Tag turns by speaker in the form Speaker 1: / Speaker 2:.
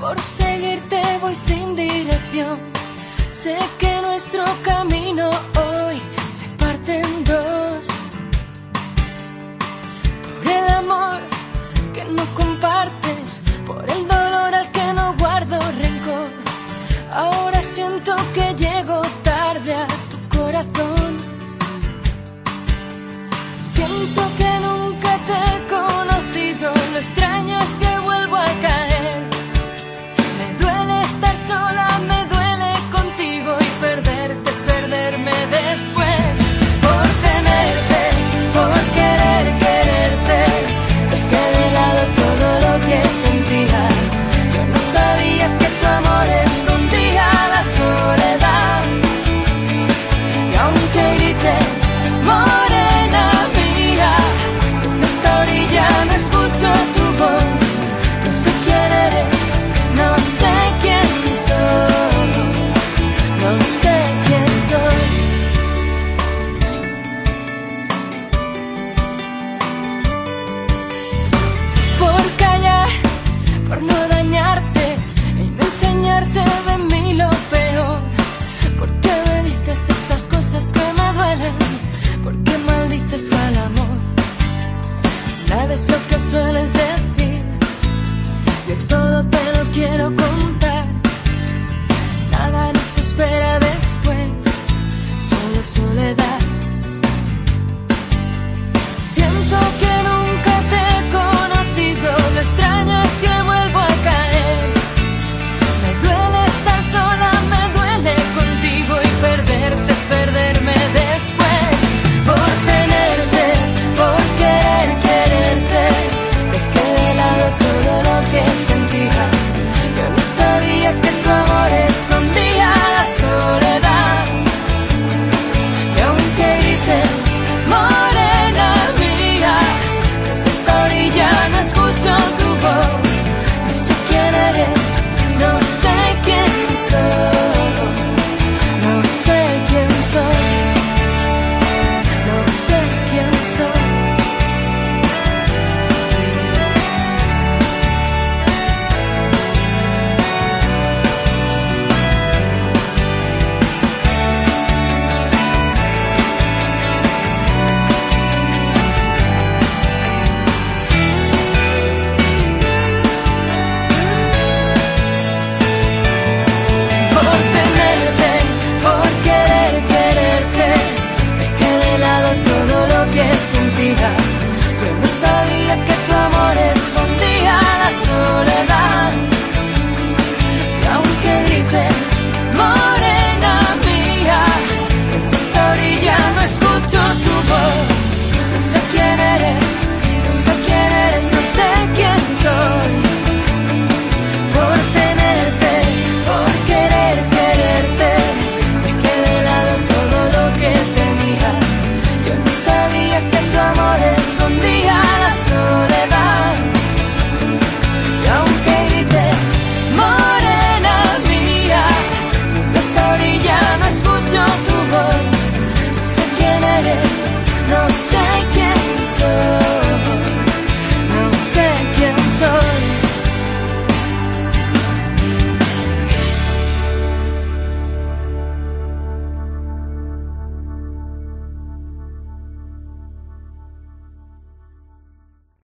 Speaker 1: Por seguirte voy sin dirección. Sé que nuestro camino hoy se parte en dos. Por el amor que no compartes, por el dolor al que no guardo rencor. Ahora siento que llego tarde a tu corazón. Siento que nunca te he conocido, lo de mí lo peor? ¿Por qué me dices esas cosas que me duelen? ¿Por qué maldices al amor? Nada es lo que sueles decir. Yo todo te lo quiero contar.